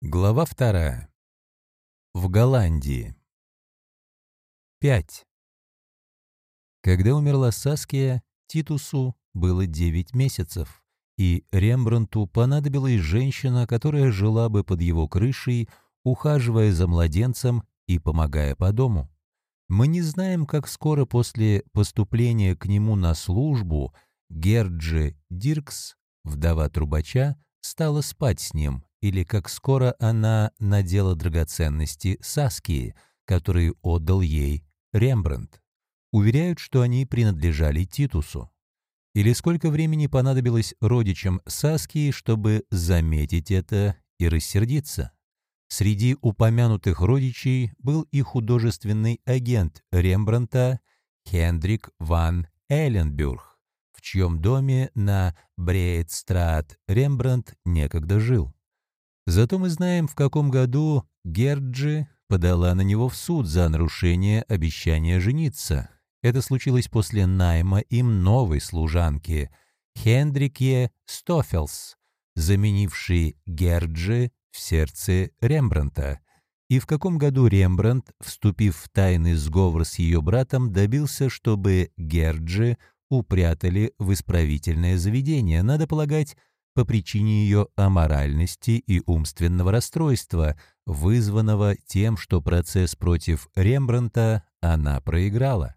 Глава вторая. В Голландии. 5. Когда умерла Саския, Титусу было 9 месяцев, и Рембрандту понадобилась женщина, которая жила бы под его крышей, ухаживая за младенцем и помогая по дому. Мы не знаем, как скоро после поступления к нему на службу Герджи Диркс, вдова трубача, стала спать с ним, или как скоро она надела драгоценности Саскии, которые отдал ей Рембрандт. Уверяют, что они принадлежали Титусу. Или сколько времени понадобилось родичам Саскии, чтобы заметить это и рассердиться? Среди упомянутых родичей был и художественный агент Рембранта Хендрик ван Эйленбюрг, в чьем доме на Брейтстрат Рембрандт некогда жил. Зато мы знаем, в каком году Герджи подала на него в суд за нарушение обещания жениться. Это случилось после найма им новой служанки Хендрике Стофелс, заменившей Герджи в сердце Рембранта. И в каком году Рембрандт, вступив в тайный сговор с ее братом, добился, чтобы Герджи упрятали в исправительное заведение, надо полагать, по причине ее аморальности и умственного расстройства, вызванного тем, что процесс против Рембранта она проиграла.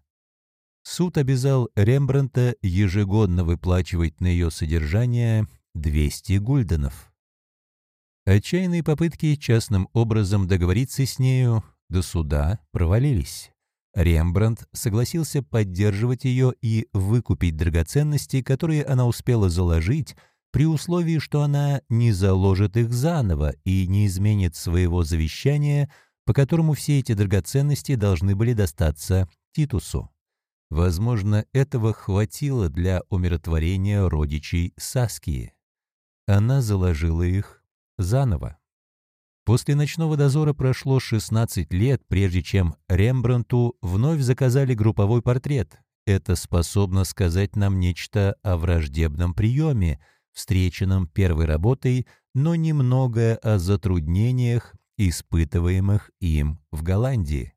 Суд обязал Рембранта ежегодно выплачивать на ее содержание 200 гульденов. Отчаянные попытки частным образом договориться с нею до суда провалились. Рембрандт согласился поддерживать ее и выкупить драгоценности, которые она успела заложить, при условии, что она не заложит их заново и не изменит своего завещания, по которому все эти драгоценности должны были достаться Титусу. Возможно, этого хватило для умиротворения родичей Саскии. Она заложила их заново. После ночного дозора прошло 16 лет, прежде чем Рембрандту вновь заказали групповой портрет. Это способно сказать нам нечто о враждебном приеме, встреченном первой работой, но немного о затруднениях, испытываемых им в Голландии.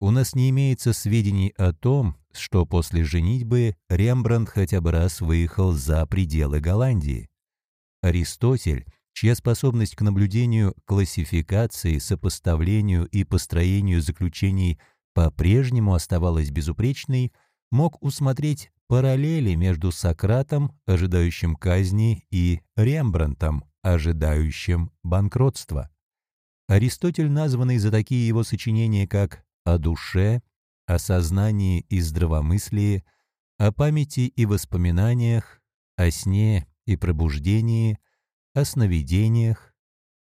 У нас не имеется сведений о том, что после женитьбы Рембрандт хотя бы раз выехал за пределы Голландии. Аристотель, чья способность к наблюдению, классификации, сопоставлению и построению заключений по-прежнему оставалась безупречной, мог усмотреть параллели между Сократом, ожидающим казни, и Рембрандтом, ожидающим банкротства. Аристотель, названный за такие его сочинения, как «О душе», «О сознании и здравомыслии», «О памяти и воспоминаниях», «О сне и пробуждении», «О сновидениях»,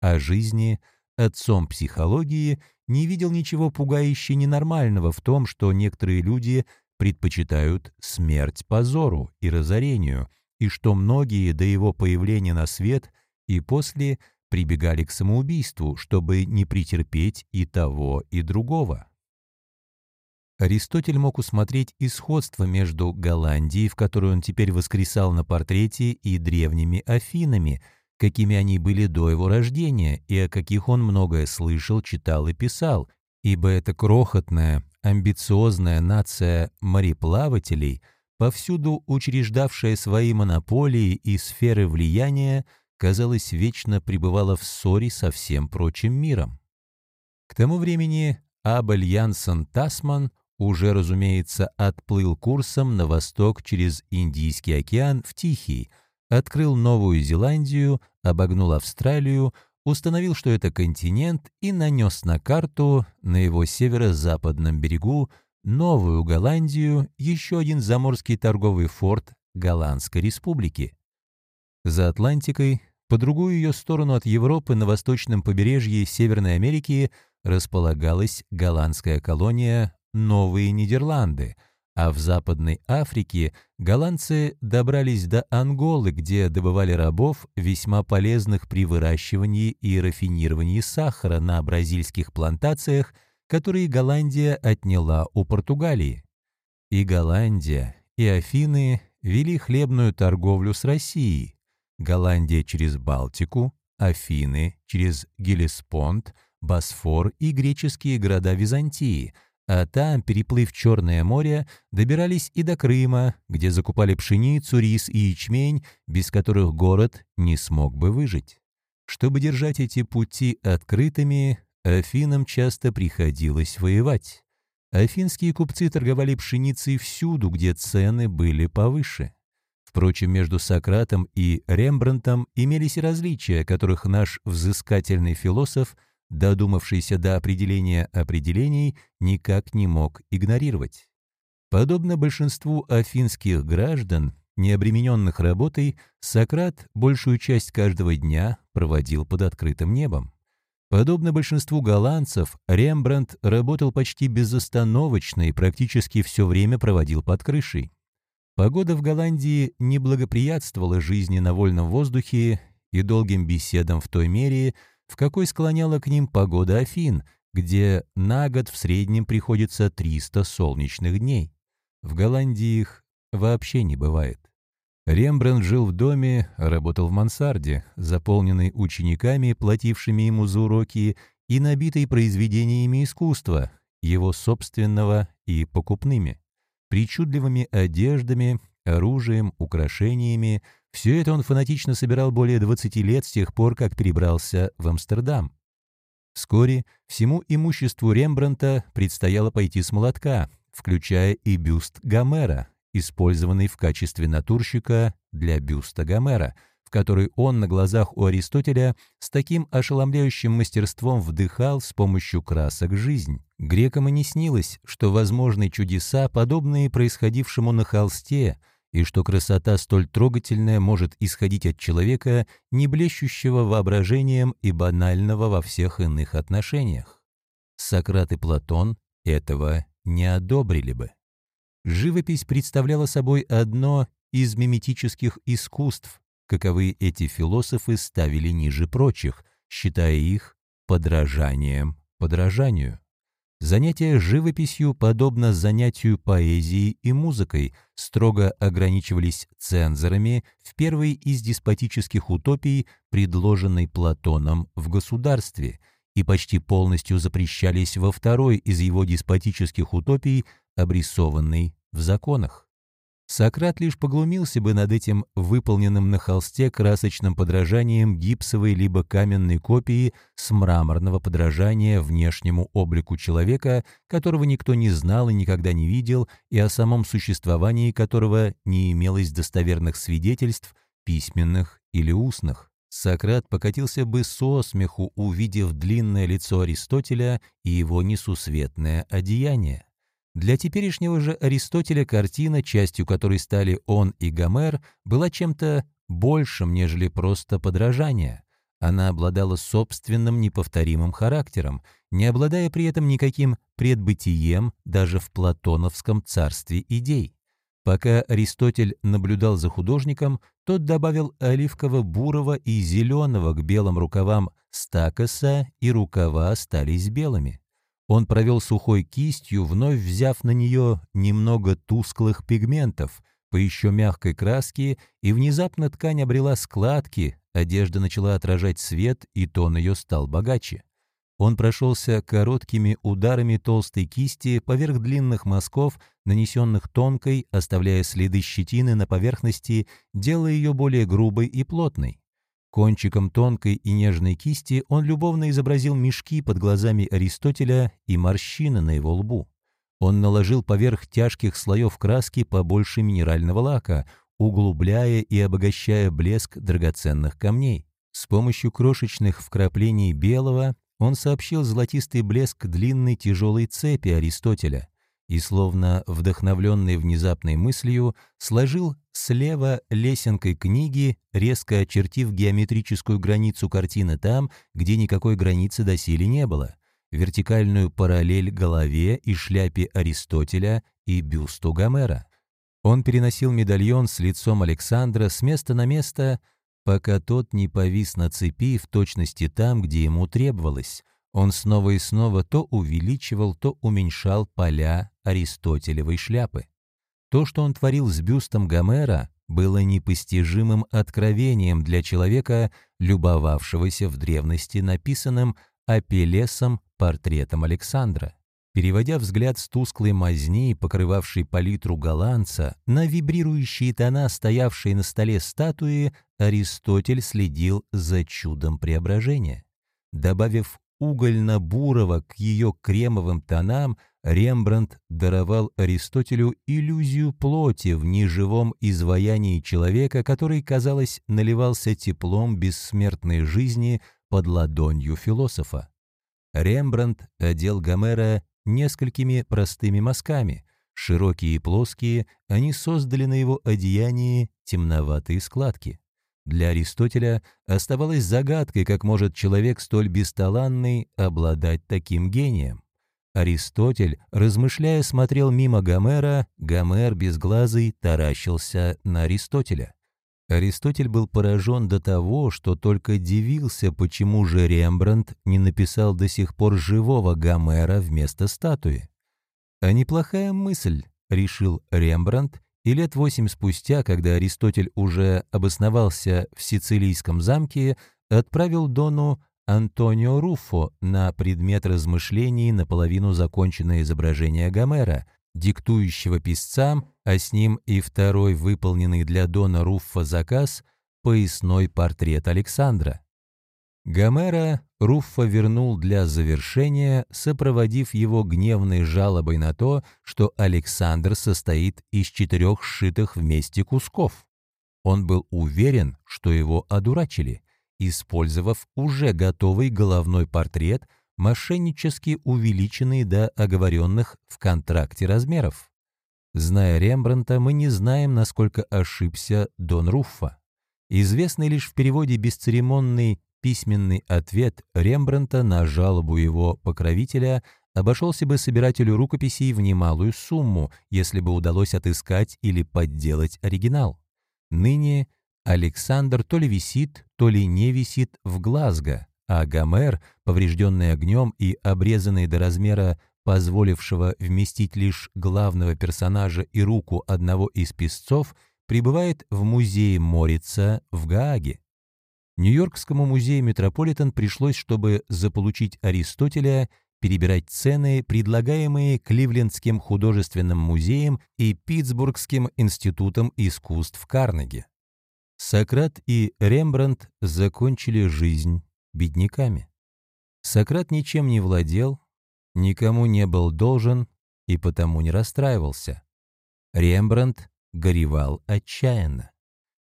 «О жизни», отцом психологии, не видел ничего пугающе ненормального в том, что некоторые люди предпочитают смерть позору и разорению, и что многие до его появления на свет и после прибегали к самоубийству, чтобы не претерпеть и того, и другого. Аристотель мог усмотреть исходство между Голландией, в которую он теперь воскресал на портрете, и древними Афинами, какими они были до его рождения, и о каких он многое слышал, читал и писал, ибо это крохотная, амбициозная нация мореплавателей, повсюду учреждавшая свои монополии и сферы влияния, казалось, вечно пребывала в ссоре со всем прочим миром. К тому времени Абель Янсен Тасман уже, разумеется, отплыл курсом на восток через Индийский океан в Тихий, открыл Новую Зеландию, обогнул Австралию, установил, что это континент, и нанес на карту на его северо-западном берегу Новую Голландию, еще один заморский торговый форт Голландской республики. За Атлантикой, по другую ее сторону от Европы на восточном побережье Северной Америки располагалась голландская колония Новые Нидерланды – а в Западной Африке голландцы добрались до Анголы, где добывали рабов, весьма полезных при выращивании и рафинировании сахара на бразильских плантациях, которые Голландия отняла у Португалии. И Голландия, и Афины вели хлебную торговлю с Россией. Голландия через Балтику, Афины, через Гелеспонд, Босфор и греческие города Византии, а там, переплыв Черное море, добирались и до Крыма, где закупали пшеницу, рис и ячмень, без которых город не смог бы выжить. Чтобы держать эти пути открытыми, Афинам часто приходилось воевать. Афинские купцы торговали пшеницей всюду, где цены были повыше. Впрочем, между Сократом и Рембрандтом имелись различия, которых наш взыскательный философ, додумавшийся до определения определений, никак не мог игнорировать. Подобно большинству афинских граждан, не обремененных работой, Сократ большую часть каждого дня проводил под открытым небом. Подобно большинству голландцев, Рембрандт работал почти безостановочно и практически все время проводил под крышей. Погода в Голландии не благоприятствовала жизни на вольном воздухе и долгим беседам в той мере, в какой склоняла к ним погода Афин, где на год в среднем приходится 300 солнечных дней. В Голландии их вообще не бывает. Рембрандт жил в доме, работал в мансарде, заполненной учениками, платившими ему за уроки, и набитой произведениями искусства, его собственного и покупными, причудливыми одеждами, оружием, украшениями. Все это он фанатично собирал более 20 лет с тех пор, как перебрался в Амстердам. Вскоре всему имуществу Рембрандта предстояло пойти с молотка, включая и бюст Гомера, использованный в качестве натурщика для бюста Гомера, в который он на глазах у Аристотеля с таким ошеломляющим мастерством вдыхал с помощью красок жизнь. Грекам и не снилось, что возможны чудеса, подобные происходившему на холсте, и что красота столь трогательная может исходить от человека, не блещущего воображением и банального во всех иных отношениях. Сократ и Платон этого не одобрили бы. Живопись представляла собой одно из миметических искусств, каковы эти философы ставили ниже прочих, считая их подражанием подражанию. Занятия живописью, подобно занятию поэзией и музыкой, строго ограничивались цензорами в первой из деспотических утопий, предложенной Платоном в государстве, и почти полностью запрещались во второй из его деспотических утопий, обрисованный в законах. Сократ лишь поглумился бы над этим выполненным на холсте красочным подражанием гипсовой либо каменной копии с мраморного подражания внешнему облику человека, которого никто не знал и никогда не видел, и о самом существовании которого не имелось достоверных свидетельств, письменных или устных. Сократ покатился бы со смеху, увидев длинное лицо Аристотеля и его несусветное одеяние. Для теперешнего же Аристотеля картина, частью которой стали он и Гомер, была чем-то большим, нежели просто подражание. Она обладала собственным неповторимым характером, не обладая при этом никаким предбытием даже в платоновском царстве идей. Пока Аристотель наблюдал за художником, тот добавил оливково-бурого и зеленого к белым рукавам стакоса, и рукава остались белыми. Он провел сухой кистью, вновь взяв на нее немного тусклых пигментов, по еще мягкой краске, и внезапно ткань обрела складки, одежда начала отражать свет, и тон ее стал богаче. Он прошелся короткими ударами толстой кисти поверх длинных мазков, нанесенных тонкой, оставляя следы щетины на поверхности, делая ее более грубой и плотной. Кончиком тонкой и нежной кисти он любовно изобразил мешки под глазами Аристотеля и морщины на его лбу. Он наложил поверх тяжких слоев краски побольше минерального лака, углубляя и обогащая блеск драгоценных камней. С помощью крошечных вкраплений белого он сообщил золотистый блеск длинной тяжелой цепи Аристотеля и, словно вдохновленный внезапной мыслью, сложил слева лесенкой книги, резко очертив геометрическую границу картины там, где никакой границы доселе не было, вертикальную параллель голове и шляпе Аристотеля и бюсту Гомера. Он переносил медальон с лицом Александра с места на место, пока тот не повис на цепи в точности там, где ему требовалось, он снова и снова то увеличивал, то уменьшал поля Аристотелевой шляпы. То, что он творил с бюстом Гомера, было непостижимым откровением для человека, любовавшегося в древности написанным Апеллесом портретом Александра. Переводя взгляд с тусклой мазни, покрывавшей палитру голландца, на вибрирующие тона, стоявшие на столе статуи, Аристотель следил за чудом преображения. Добавив угольно-бурого к ее кремовым тонам, Рембрандт даровал Аристотелю иллюзию плоти в неживом изваянии человека, который, казалось, наливался теплом бессмертной жизни под ладонью философа. Рембрандт одел Гомера несколькими простыми мазками. Широкие и плоские, они создали на его одеянии темноватые складки. Для Аристотеля оставалось загадкой, как может человек столь бесталанный обладать таким гением. Аристотель, размышляя, смотрел мимо Гомера, Гомер безглазый таращился на Аристотеля. Аристотель был поражен до того, что только дивился, почему же Рембрандт не написал до сих пор живого Гомера вместо статуи. А неплохая мысль, решил Рембрандт, и лет восемь спустя, когда Аристотель уже обосновался в Сицилийском замке, отправил Дону Антонио Руффо на предмет размышлений наполовину законченное изображение Гомера, диктующего писцам, а с ним и второй выполненный для Дона Руффа заказ – поясной портрет Александра. Гомера Руффа вернул для завершения, сопроводив его гневной жалобой на то, что Александр состоит из четырех сшитых вместе кусков. Он был уверен, что его одурачили, использовав уже готовый головной портрет – мошеннически увеличенные до оговоренных в контракте размеров. Зная Рембранта, мы не знаем, насколько ошибся Дон Руффа. Известный лишь в переводе бесцеремонный письменный ответ Рембранта на жалобу его покровителя обошелся бы собирателю рукописей в немалую сумму, если бы удалось отыскать или подделать оригинал. Ныне Александр то ли висит, то ли не висит в Глазго, а Гомер, поврежденный огнем и обрезанный до размера, позволившего вместить лишь главного персонажа и руку одного из песцов, пребывает в музее Морица в Гааге. Нью-Йоркскому музею Метрополитен пришлось, чтобы заполучить Аристотеля, перебирать цены, предлагаемые Кливлендским художественным музеем и Питтсбургским институтом искусств Карнеги. Сократ и Рембрандт закончили жизнь бедняками. Сократ ничем не владел, никому не был должен и потому не расстраивался. Рембрандт горевал отчаянно.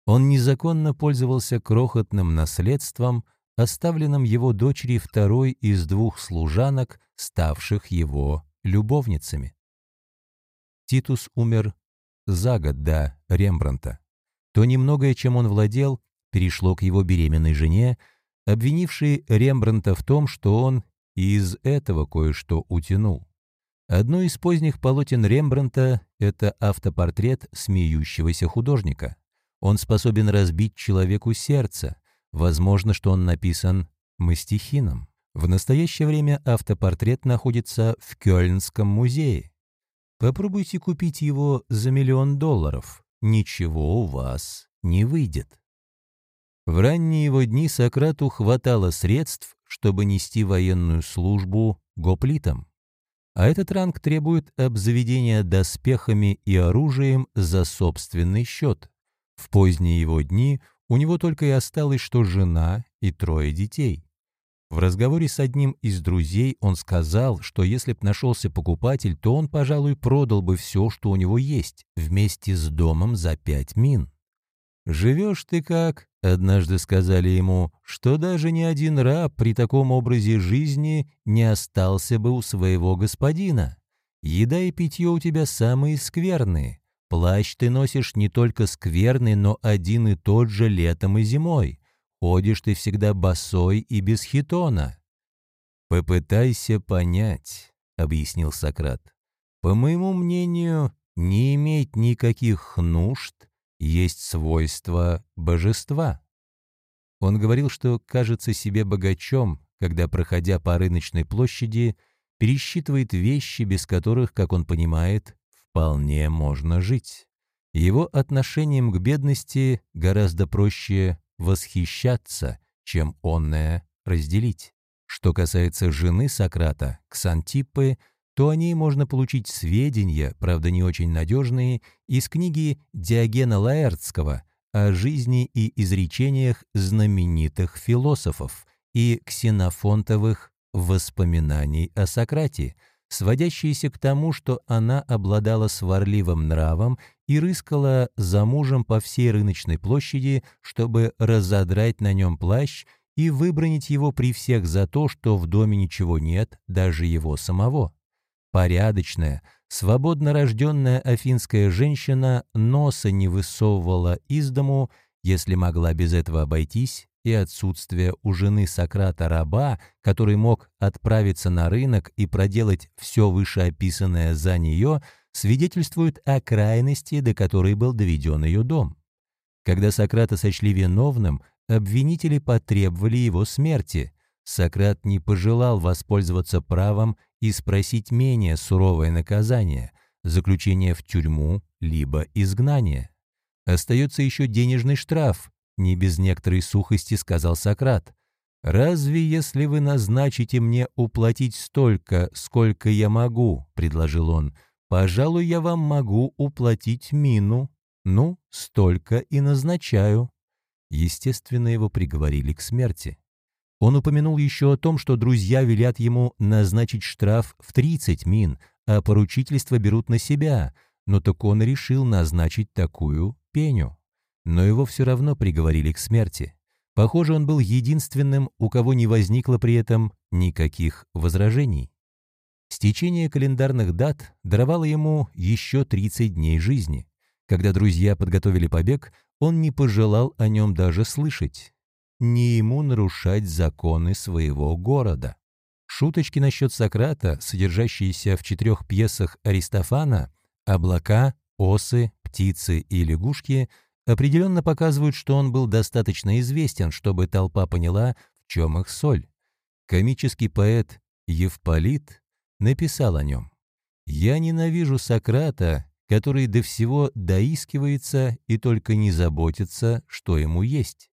Он незаконно пользовался крохотным наследством, оставленным его дочери второй из двух служанок, ставших его любовницами. Титус умер за год до Рембранта. То немногое, чем он владел, перешло к его беременной жене, обвинивший Рембрандта в том, что он из этого кое-что утянул. Одно из поздних полотен Рембрандта — это автопортрет смеющегося художника. Он способен разбить человеку сердце. Возможно, что он написан мастихином. В настоящее время автопортрет находится в Кёльнском музее. Попробуйте купить его за миллион долларов. Ничего у вас не выйдет. В ранние его дни Сократу хватало средств, чтобы нести военную службу гоплитам. А этот ранг требует обзаведения доспехами и оружием за собственный счет. В поздние его дни у него только и осталось, что жена и трое детей. В разговоре с одним из друзей он сказал, что если б нашелся покупатель, то он, пожалуй, продал бы все, что у него есть, вместе с домом за пять мин. «Живешь ты как?» — однажды сказали ему, что даже ни один раб при таком образе жизни не остался бы у своего господина. Еда и питье у тебя самые скверные. Плащ ты носишь не только скверный, но один и тот же летом и зимой. Ходишь ты всегда босой и без хитона. «Попытайся понять», — объяснил Сократ. «По моему мнению, не иметь никаких нужд — есть свойство божества. Он говорил, что кажется себе богачом, когда, проходя по рыночной площади, пересчитывает вещи, без которых, как он понимает, вполне можно жить. Его отношением к бедности гораздо проще восхищаться, чем онное разделить. Что касается жены Сократа, Ксантиппы, то о ней можно получить сведения, правда не очень надежные, из книги Диогена Лаэртского о жизни и изречениях знаменитых философов и ксенофонтовых воспоминаний о Сократе, сводящиеся к тому, что она обладала сварливым нравом и рыскала за мужем по всей рыночной площади, чтобы разодрать на нем плащ и выбронить его при всех за то, что в доме ничего нет, даже его самого. Порядочная, свободно рожденная афинская женщина носа не высовывала из дому, если могла без этого обойтись, и отсутствие у жены Сократа раба, который мог отправиться на рынок и проделать все вышеописанное за нее, свидетельствует о крайности, до которой был доведен ее дом. Когда Сократа сочли виновным, обвинители потребовали его смерти. Сократ не пожелал воспользоваться правом и спросить менее суровое наказание – заключение в тюрьму либо изгнание. Остается еще денежный штраф, не без некоторой сухости сказал Сократ. «Разве если вы назначите мне уплатить столько, сколько я могу?» — предложил он. «Пожалуй, я вам могу уплатить мину. Ну, столько и назначаю». Естественно, его приговорили к смерти. Он упомянул еще о том, что друзья велят ему назначить штраф в 30 мин, а поручительство берут на себя, но так он решил назначить такую пеню но его все равно приговорили к смерти. Похоже, он был единственным, у кого не возникло при этом никаких возражений. Стечение календарных дат даровало ему еще 30 дней жизни. Когда друзья подготовили побег, он не пожелал о нем даже слышать. Не ему нарушать законы своего города. Шуточки насчет Сократа, содержащиеся в четырех пьесах Аристофана «Облака», «Осы», «Птицы» и «Лягушки» определенно показывают, что он был достаточно известен, чтобы толпа поняла, в чем их соль. Комический поэт Евполит написал о нем. «Я ненавижу Сократа, который до всего доискивается и только не заботится, что ему есть».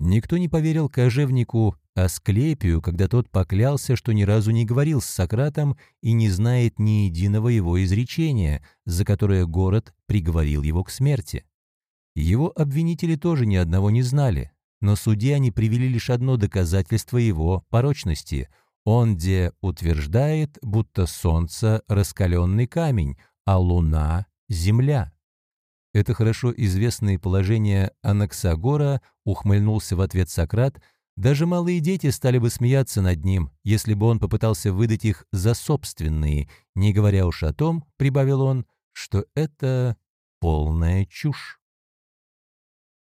Никто не поверил кожевнику Асклепию, когда тот поклялся, что ни разу не говорил с Сократом и не знает ни единого его изречения, за которое город приговорил его к смерти. Его обвинители тоже ни одного не знали, но суде они привели лишь одно доказательство его порочности. Он где утверждает, будто солнце — раскаленный камень, а луна — земля. Это хорошо известное положение Анаксагора ухмыльнулся в ответ Сократ, даже малые дети стали бы смеяться над ним, если бы он попытался выдать их за собственные, не говоря уж о том, прибавил он, что это полная чушь.